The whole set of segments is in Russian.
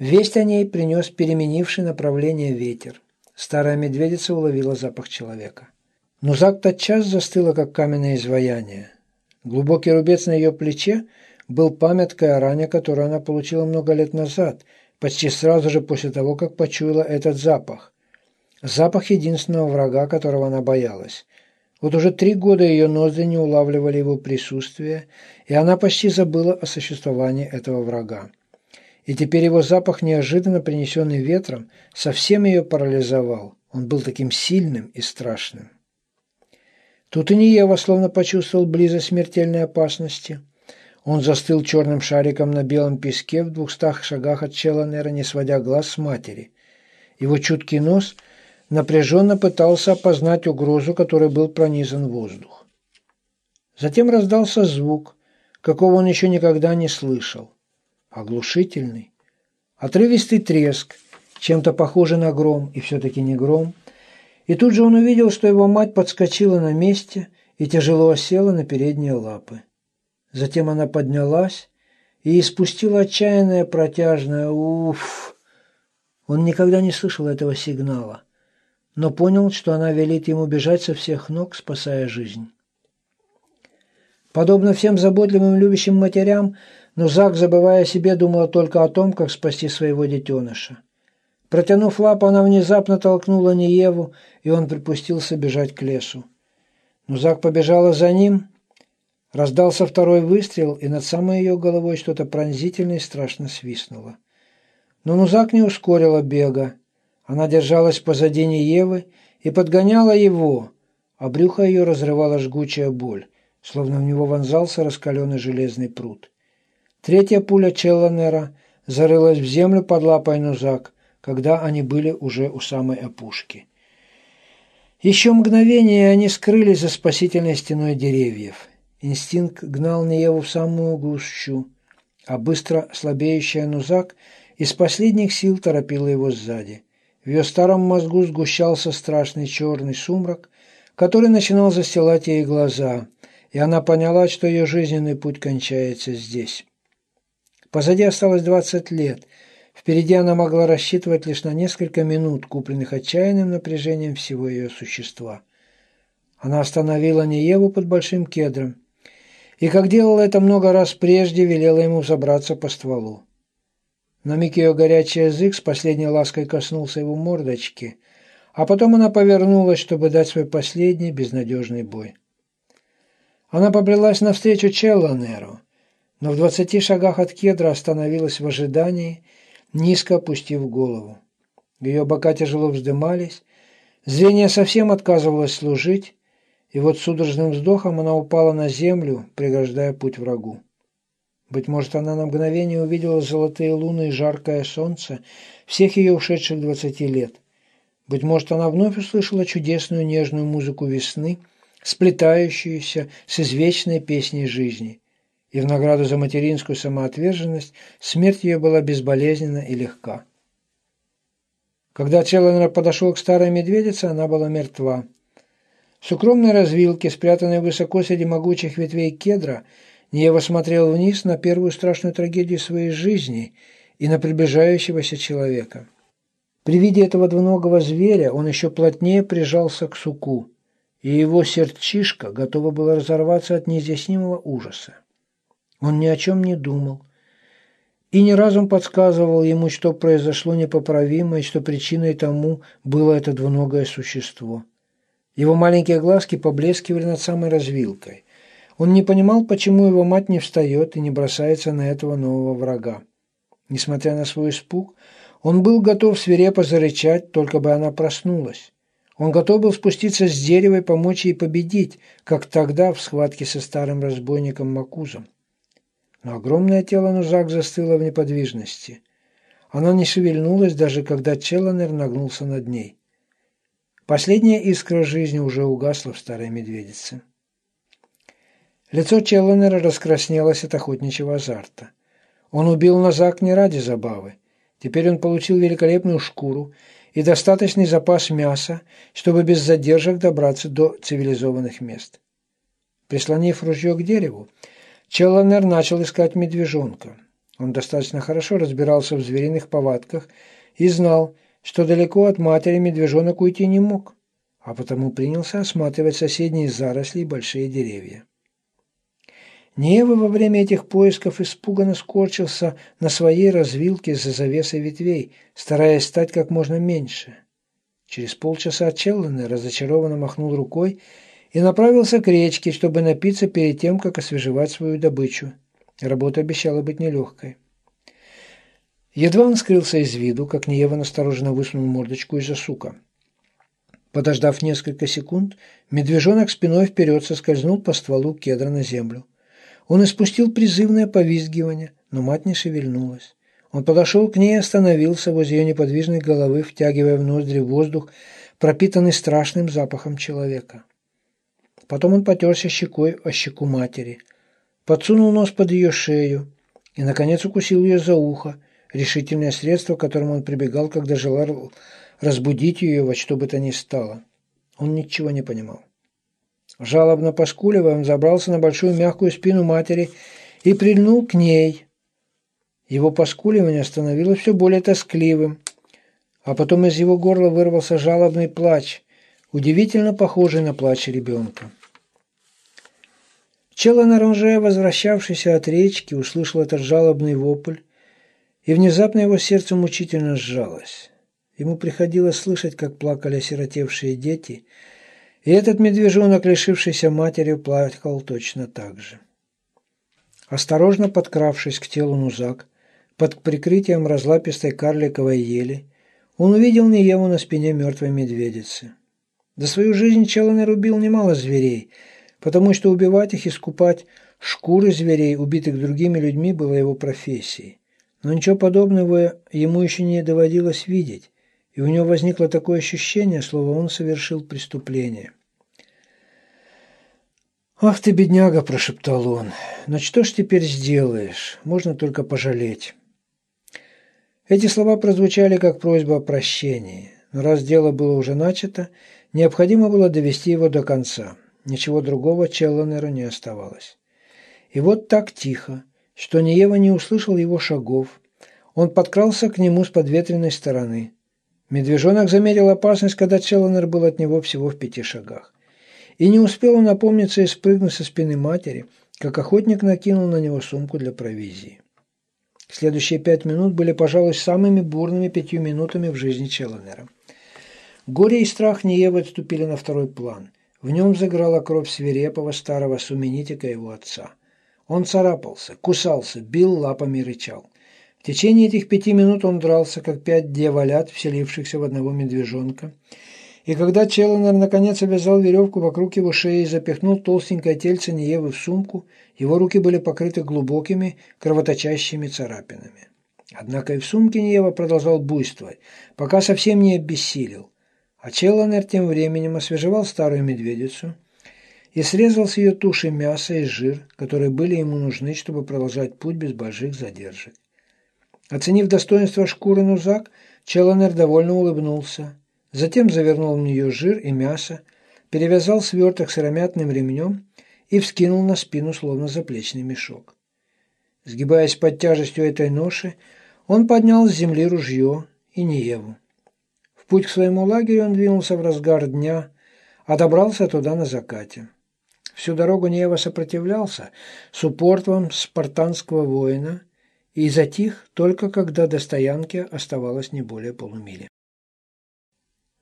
Весть о ней принес переменивший направление ветер. Старая медведица уловила запах человека. Нузак тотчас застыла, как каменное изваяние. Глубокий рубец на ее плече был памяткой о ране, которую она получила много лет назад, почти сразу же после того, как почуяла этот запах. Запах единственного врага, которого она боялась. Вот уже три года ее ноздри не улавливали его присутствие, и она почти забыла о существовании этого врага. И теперь его запах, неожиданно принесенный ветром, совсем ее парализовал. Он был таким сильным и страшным. Тут и Ниева словно почувствовал близость смертельной опасности. Он застыл черным шариком на белом песке в двухстах шагах от Челленера, не сводя глаз с матери. Его чуткий нос напряженно пытался опознать угрозу, которой был пронизан воздух. Затем раздался звук, какого он еще никогда не слышал. Оглушительный, отрывистый треск, чем-то похожий на гром, и все-таки не гром – и тут же он увидел, что его мать подскочила на месте и тяжело осела на передние лапы. Затем она поднялась и испустила отчаянное протяжное «Уф!». Он никогда не слышал этого сигнала, но понял, что она велит ему бежать со всех ног, спасая жизнь. Подобно всем заботливым любящим матерям, но Зак, забывая о себе, думала только о том, как спасти своего детеныша. Протянув лапу, она внезапно толкнула Ниеву, и он припустился бежать к лесу. Нузак побежала за ним. Раздался второй выстрел, и над самой ее головой что-то пронзительное и страшно свистнуло. Но Нузак не ускорила бега. Она держалась позади Ниевы и подгоняла его, а брюхо ее разрывала жгучая боль, словно в него вонзался раскаленный железный пруд. Третья пуля Челланера зарылась в землю под лапой Нузак – когда они были уже у самой опушки. Еще мгновение они скрылись за спасительной стеной деревьев. Инстинкт гнал Нееву в самую гущу, а быстро слабеющая Нузак из последних сил торопила его сзади. В ее старом мозгу сгущался страшный черный сумрак, который начинал застилать ей глаза, и она поняла, что ее жизненный путь кончается здесь. Позади осталось двадцать лет – Впереди она могла рассчитывать лишь на несколько минут, купленных отчаянным напряжением всего ее существа. Она остановила Нееву под большим кедром, и, как делала это много раз прежде, велела ему забраться по стволу. На миг ее горячий язык с последней лаской коснулся его мордочки, а потом она повернулась, чтобы дать свой последний безнадежный бой. Она побрелась навстречу Челланеру, но в двадцати шагах от кедра остановилась в ожидании низко опустив голову. Ее бока тяжело вздымались, зрение совсем отказывалось служить, и вот судорожным вздохом она упала на землю, преграждая путь врагу. Быть может, она на мгновение увидела золотые луны и жаркое солнце всех ее ушедших двадцати лет. Быть может, она вновь услышала чудесную нежную музыку весны, сплетающуюся с извечной песней жизни и в награду за материнскую самоотверженность смерть ее была безболезненна и легка. Когда Челленер подошел к старой медведице, она была мертва. С укромной развилки, спрятанной высоко среди могучих ветвей кедра, Ниева смотрел вниз на первую страшную трагедию своей жизни и на приближающегося человека. При виде этого двуногого зверя он еще плотнее прижался к суку, и его сердчишко готово было разорваться от неизъяснимого ужаса. Он ни о чем не думал. И ни разум подсказывал ему, что произошло непоправимое, что причиной тому было это двуногое существо. Его маленькие глазки поблескивали над самой развилкой. Он не понимал, почему его мать не встает и не бросается на этого нового врага. Несмотря на свой испуг, он был готов свирепо зарычать, только бы она проснулась. Он готов был спуститься с дерева и помочь ей победить, как тогда в схватке со старым разбойником Макузом. Но огромное тело Нузак застыло в неподвижности. Она не шевельнулась, даже когда Челленер нагнулся над ней. Последняя искра жизни уже угасла в старой медведице. Лицо Челленера раскраснелось от охотничьего азарта. Он убил Назак не ради забавы. Теперь он получил великолепную шкуру и достаточный запас мяса, чтобы без задержек добраться до цивилизованных мест. Прислонив ружье к дереву, Челленер начал искать медвежонка. Он достаточно хорошо разбирался в звериных повадках и знал, что далеко от матери медвежонок уйти не мог, а потому принялся осматривать соседние заросли и большие деревья. Нева во время этих поисков испуганно скорчился на своей развилке за завесой ветвей, стараясь стать как можно меньше. Через полчаса Челленер разочарованно махнул рукой и направился к речке, чтобы напиться перед тем, как освежевать свою добычу. Работа обещала быть нелегкой. Едва он скрылся из виду, как Неева настороженно высунул мордочку из-за сука. Подождав несколько секунд, медвежонок спиной вперед соскользнул по стволу кедра на землю. Он испустил призывное повизгивание, но мать не шевельнулась. Он подошел к ней и остановился возле ее неподвижной головы, втягивая в ноздри воздух, пропитанный страшным запахом человека. Потом он потерся щекой о щеку матери, подсунул нос под ее шею и, наконец, укусил ее за ухо, решительное средство, к которому он прибегал, когда желал разбудить ее во что бы то ни стало. Он ничего не понимал. Жалобно поскуливая, он забрался на большую мягкую спину матери и прильнул к ней. Его поскуливание становилось все более тоскливым, а потом из его горла вырвался жалобный плач, удивительно похожий на плач ребенка. Челанар, уже возвращавшийся от речки, услышал этот жалобный вопль, и внезапно его сердце мучительно сжалось. Ему приходилось слышать, как плакали осиротевшие дети – и этот медвежонок, лишившийся матери, плакал точно так же. Осторожно подкравшись к телу Нузак, под прикрытием разлапистой карликовой ели, он увидел Ниеву на спине мертвой медведицы. За свою жизнь Челленер убил немало зверей, потому что убивать их и скупать шкуры зверей, убитых другими людьми, было его профессией. Но ничего подобного ему еще не доводилось видеть, и у него возникло такое ощущение, словно он совершил преступление. «Ах ты, бедняга!» – прошептал он. «Но что ж теперь сделаешь? Можно только пожалеть». Эти слова прозвучали как просьба о прощении, но раз дело было уже начато, необходимо было довести его до конца. Ничего другого Челленеру не оставалось. И вот так тихо, что Ниева не услышал его шагов, он подкрался к нему с подветренной стороны – Медвежонок заметил опасность, когда Челленер был от него всего в пяти шагах. И не успел он опомниться и спрыгнуть со спины матери, как охотник накинул на него сумку для провизии. Следующие пять минут были, пожалуй, самыми бурными пятью минутами в жизни Челленера. Горе и страх Ниевы отступили на второй план. В нем заграла кровь свирепого старого суменитика его отца. Он царапался, кусался, бил лапами и рычал. В течение этих пяти минут он дрался, как пять дьяволят, вселившихся в одного медвежонка. И когда Челленер наконец обвязал веревку вокруг его шеи и запихнул толстенькое тельце Ниевы в сумку, его руки были покрыты глубокими, кровоточащими царапинами. Однако и в сумке Ниева продолжал буйствовать, пока совсем не обессилел. А Челленер тем временем освежевал старую медведицу и срезал с ее туши мясо и жир, которые были ему нужны, чтобы продолжать путь без больших задержек. Оценив достоинство шкуры Нузак, Челленер довольно улыбнулся. Затем завернул в нее жир и мясо, перевязал сверток сыромятным ремнем и вскинул на спину словно заплечный мешок. Сгибаясь под тяжестью этой ноши, он поднял с земли ружье и Ниеву. Путь к своему лагерю он двинулся в разгар дня, а добрался туда на закате. Всю дорогу Ниева сопротивлялся с упорством спартанского воина и затих только когда до стоянки оставалось не более полумили.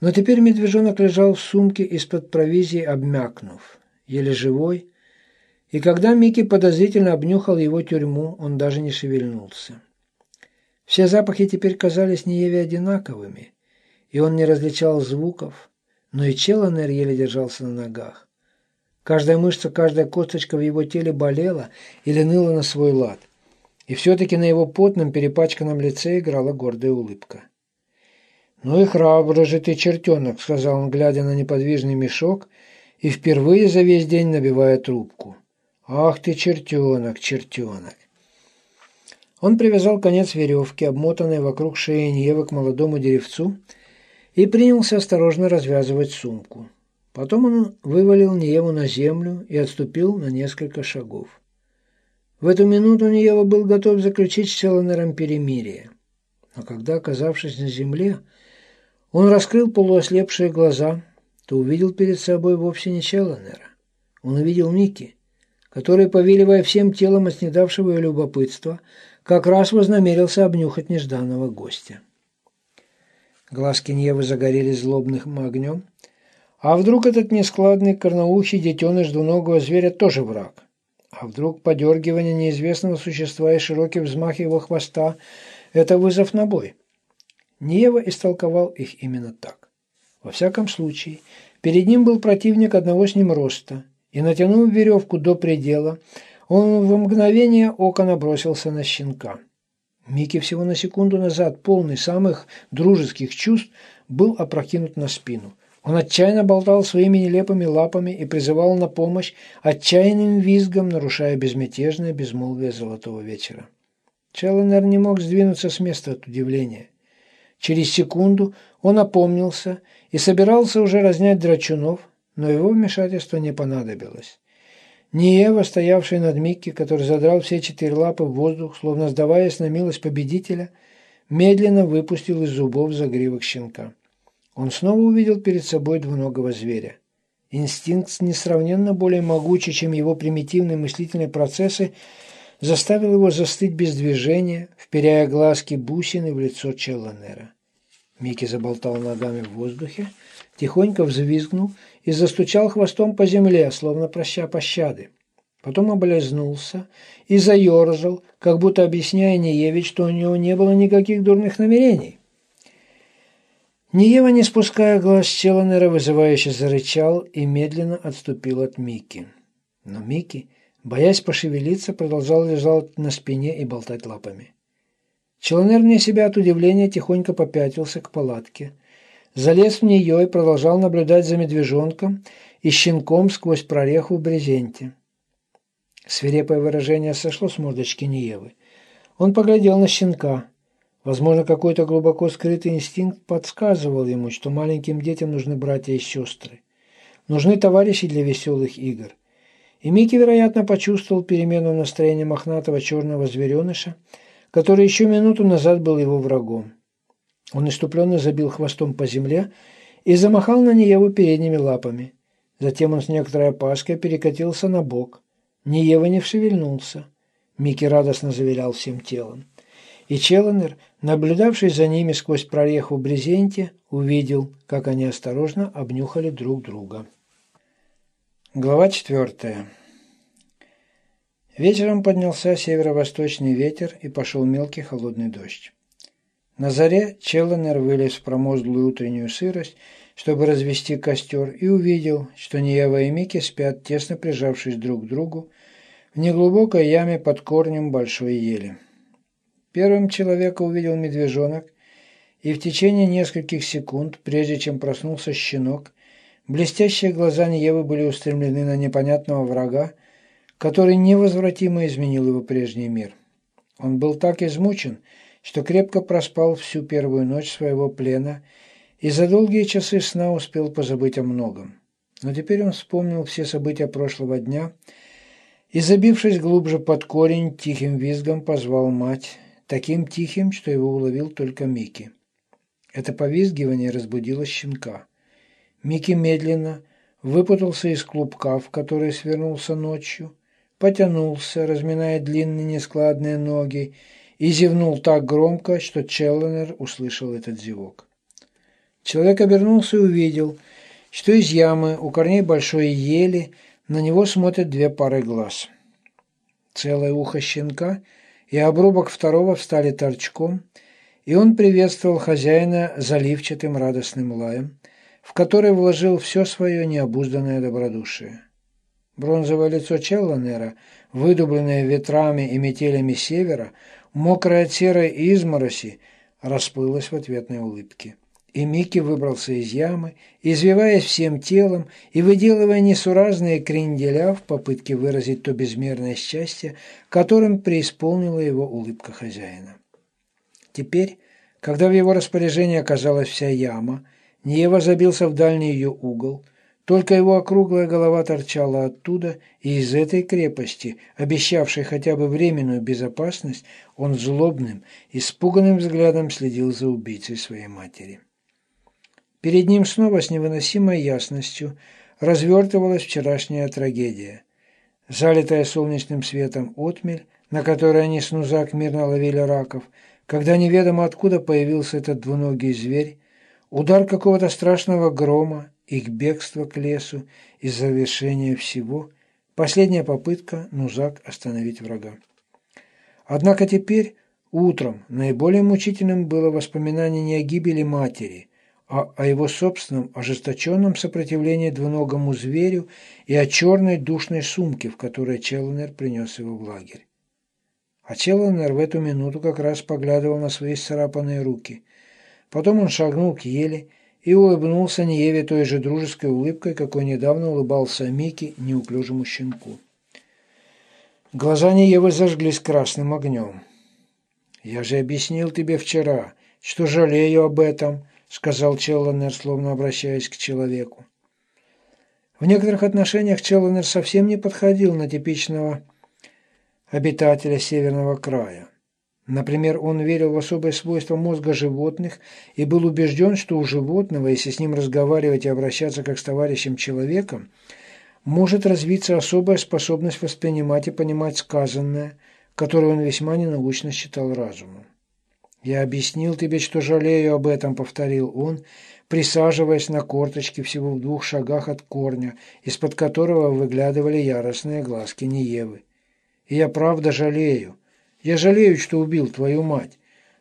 Но теперь медвежонок лежал в сумке из-под провизии, обмякнув, еле живой, и когда Микки подозрительно обнюхал его тюрьму, он даже не шевельнулся. Все запахи теперь казались Ниеве одинаковыми, и он не различал звуков, но и Челленер еле держался на ногах. Каждая мышца, каждая косточка в его теле болела или ныла на свой лад – и все-таки на его потном перепачканном лице играла гордая улыбка. «Ну и храбрый же ты, чертенок», — сказал он, глядя на неподвижный мешок и впервые за весь день набивая трубку. «Ах ты, чертенок, чертенок!» Он привязал конец веревки, обмотанной вокруг шеи Ньевы к молодому деревцу, и принялся осторожно развязывать сумку. Потом он вывалил Ниеву на землю и отступил на несколько шагов. В эту минуту Ниева был готов заключить с Челленером перемирие. Но когда, оказавшись на земле, он раскрыл полуослепшие глаза, то увидел перед собой вовсе не Челленера. Он увидел Микки, который, повеливая всем телом от снедавшего любопытства, как раз вознамерился обнюхать нежданного гостя. Глазки Невы загорелись злобным огнем. А вдруг этот нескладный корноухий детеныш двуногого зверя тоже враг? А вдруг подергивание неизвестного существа и широкий взмах его хвоста – это вызов на бой? Нева истолковал их именно так. Во всяком случае, перед ним был противник одного с ним роста, и, натянув веревку до предела, он в мгновение ока набросился на щенка. Микки всего на секунду назад, полный самых дружеских чувств, был опрокинут на спину. Он отчаянно болтал своими нелепыми лапами и призывал на помощь отчаянным визгом, нарушая безмятежное безмолвие золотого вечера. Челленер не мог сдвинуться с места от удивления. Через секунду он опомнился и собирался уже разнять драчунов, но его вмешательство не понадобилось. Ниева, стоявший над Микки, который задрал все четыре лапы в воздух, словно сдаваясь на милость победителя, медленно выпустил из зубов загривок щенка. Он снова увидел перед собой двуногого зверя. Инстинкт, несравненно более могучий, чем его примитивные мыслительные процессы, заставил его застыть без движения, вперяя глазки бусины в лицо Челланера. Микки заболтал ногами в воздухе, тихонько взвизгнул и застучал хвостом по земле, словно проща пощады. Потом облизнулся и заерзал, как будто объясняя Неевич, что у него не было никаких дурных намерений. Ниева, не спуская глаз Челленера, вызывающе зарычал и медленно отступил от Микки. Но Микки, боясь пошевелиться, продолжал лежать на спине и болтать лапами. Челленер вне себя от удивления тихонько попятился к палатке – залез в нее и продолжал наблюдать за медвежонком и щенком сквозь прореху в брезенте. Свирепое выражение сошло с мордочки Ниевы. Он поглядел на щенка. Возможно, какой-то глубоко скрытый инстинкт подсказывал ему, что маленьким детям нужны братья и сестры. Нужны товарищи для веселых игр. И Микки, вероятно, почувствовал перемену настроения мохнатого черного звереныша, который еще минуту назад был его врагом. Он иступленно забил хвостом по земле и замахал на Ниеву передними лапами. Затем он с некоторой опаской перекатился на бок. Ниева не шевельнулся. Микки радостно завилял всем телом. И Челленер, наблюдавший за ними сквозь прореху в брезенте, увидел, как они осторожно обнюхали друг друга. Глава четвертая. Вечером поднялся северо-восточный ветер и пошел мелкий холодный дождь. На заре Челленер вылез в промозглую утреннюю сырость, чтобы развести костер, и увидел, что Ниява и Микки спят, тесно прижавшись друг к другу, в неглубокой яме под корнем большой ели. Первым человека увидел медвежонок, и в течение нескольких секунд, прежде чем проснулся щенок, блестящие глаза Ниевы были устремлены на непонятного врага, который невозвратимо изменил его прежний мир. Он был так измучен, что крепко проспал всю первую ночь своего плена и за долгие часы сна успел позабыть о многом. Но теперь он вспомнил все события прошлого дня и, забившись глубже под корень, тихим визгом позвал мать, таким тихим, что его уловил только Микки. Это повизгивание разбудило щенка. Микки медленно выпутался из клубка, в который свернулся ночью, потянулся, разминая длинные нескладные ноги, и зевнул так громко, что Челленер услышал этот зевок. Человек обернулся и увидел, что из ямы у корней большой ели на него смотрят две пары глаз. Целое ухо щенка и обрубок второго встали торчком, и он приветствовал хозяина заливчатым радостным лаем, в который вложил все свое необузданное добродушие. Бронзовое лицо Челланера, выдубленное ветрами и метелями севера, Мокрая от серой измороси расплылась в ответной улыбке. И Микки выбрался из ямы, извиваясь всем телом и выделывая несуразные кренделя в попытке выразить то безмерное счастье, которым преисполнила его улыбка хозяина. Теперь, когда в его распоряжении оказалась вся яма, Ниева забился в дальний ее угол, Только его округлая голова торчала оттуда, и из этой крепости, обещавшей хотя бы временную безопасность, он злобным, испуганным взглядом следил за убийцей своей матери. Перед ним снова с невыносимой ясностью развертывалась вчерашняя трагедия. Залитая солнечным светом отмель, на которой они с Нузак мирно ловили раков, когда неведомо откуда появился этот двуногий зверь, удар какого-то страшного грома, их бегство к лесу и завершение всего – последняя попытка Нузак остановить врага. Однако теперь, утром, наиболее мучительным было воспоминание не о гибели матери, а о его собственном ожесточенном сопротивлении двуногому зверю и о черной душной сумке, в которой Челленер принес его в лагерь. А Челленер в эту минуту как раз поглядывал на свои сцарапанные руки. Потом он шагнул к еле и улыбнулся Ниеве той же дружеской улыбкой, какой недавно улыбался Мике, неуклюжему щенку. Глаза Ниевы зажглись красным огнем. «Я же объяснил тебе вчера, что жалею об этом», — сказал Челленер, словно обращаясь к человеку. В некоторых отношениях Челленер совсем не подходил на типичного обитателя Северного края. Например, он верил в особое свойство мозга животных и был убежден, что у животного, если с ним разговаривать и обращаться как с товарищем человеком, может развиться особая способность воспринимать и понимать сказанное, которое он весьма ненаучно считал разумом. «Я объяснил тебе, что жалею об этом», — повторил он, присаживаясь на корточки всего в двух шагах от корня, из-под которого выглядывали яростные глазки Ниевы. «И я правда жалею». Я жалею, что убил твою мать.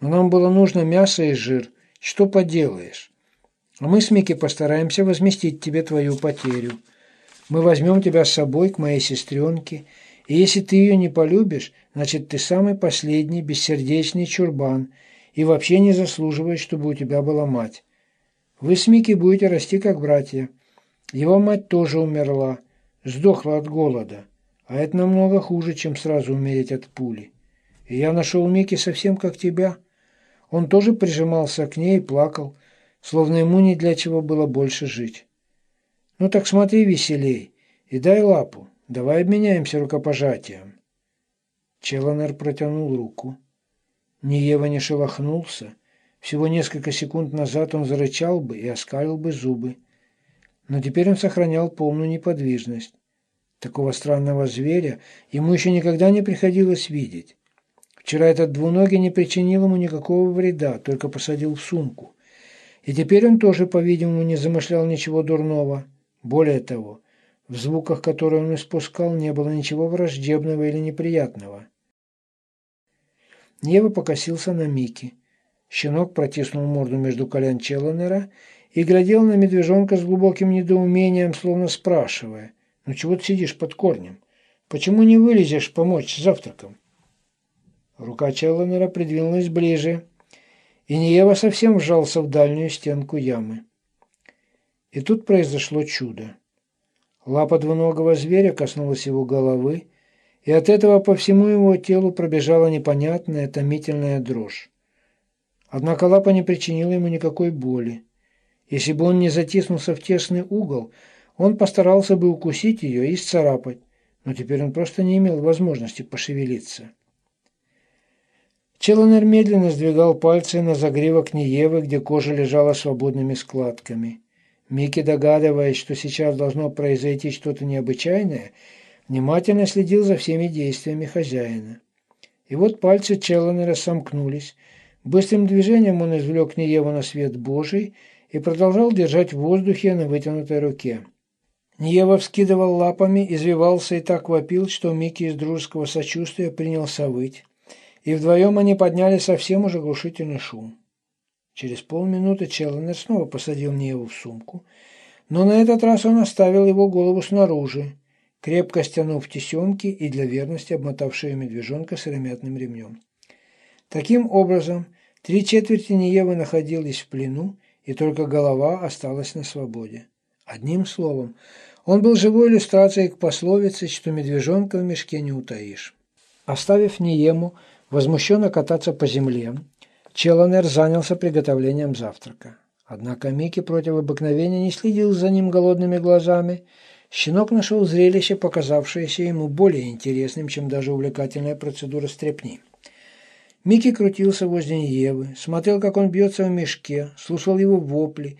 Но нам было нужно мясо и жир. Что поделаешь? А мы с Микки постараемся возместить тебе твою потерю. Мы возьмем тебя с собой к моей сестренке, и если ты ее не полюбишь, значит, ты самый последний бессердечный чурбан и вообще не заслуживаешь, чтобы у тебя была мать. Вы с Микки будете расти как братья. Его мать тоже умерла, сдохла от голода, а это намного хуже, чем сразу умереть от пули. Я нашел Микки совсем как тебя. Он тоже прижимался к ней и плакал, словно ему ни для чего было больше жить. Ну так смотри веселей и дай лапу. Давай обменяемся рукопожатием. Челленер протянул руку. Ниева не шелохнулся. Всего несколько секунд назад он зарычал бы и оскалил бы зубы. Но теперь он сохранял полную неподвижность. Такого странного зверя ему еще никогда не приходилось видеть. Вчера этот двуногий не причинил ему никакого вреда, только посадил в сумку. И теперь он тоже, по-видимому, не замышлял ничего дурного. Более того, в звуках, которые он испускал, не было ничего враждебного или неприятного. Нева покосился на Мики. Щенок протиснул морду между колен Челленера и глядел на медвежонка с глубоким недоумением, словно спрашивая, «Ну чего ты сидишь под корнем? Почему не вылезешь помочь с завтраком?» Рука Челленера придвинулась ближе, и Ниева совсем вжался в дальнюю стенку ямы. И тут произошло чудо. Лапа двуногого зверя коснулась его головы, и от этого по всему его телу пробежала непонятная томительная дрожь. Однако лапа не причинила ему никакой боли. Если бы он не затиснулся в тесный угол, он постарался бы укусить ее и исцарапать, но теперь он просто не имел возможности пошевелиться. Челленер медленно сдвигал пальцы на загривок Ниевы, где кожа лежала свободными складками. Микки, догадываясь, что сейчас должно произойти что-то необычайное, внимательно следил за всеми действиями хозяина. И вот пальцы Челленера сомкнулись. Быстрым движением он извлек Ниеву на свет Божий и продолжал держать в воздухе на вытянутой руке. Ниева вскидывал лапами, извивался и так вопил, что Микки из дружеского сочувствия принялся выть и вдвоем они подняли совсем уже глушительный шум. Через полминуты Челленер снова посадил Неву в сумку, но на этот раз он оставил его голову снаружи, крепко стянув тесемки и для верности обмотав шею медвежонка сыромятным ремнем. Таким образом, три четверти Ниевы находились в плену, и только голова осталась на свободе. Одним словом, он был живой иллюстрацией к пословице, что медвежонка в мешке не утаишь. Оставив Ниему, возмущенно кататься по земле, Челленер занялся приготовлением завтрака. Однако Микки против обыкновения не следил за ним голодными глазами. Щенок нашел зрелище, показавшееся ему более интересным, чем даже увлекательная процедура стрепни. Микки крутился возле Евы, смотрел, как он бьется в мешке, слушал его вопли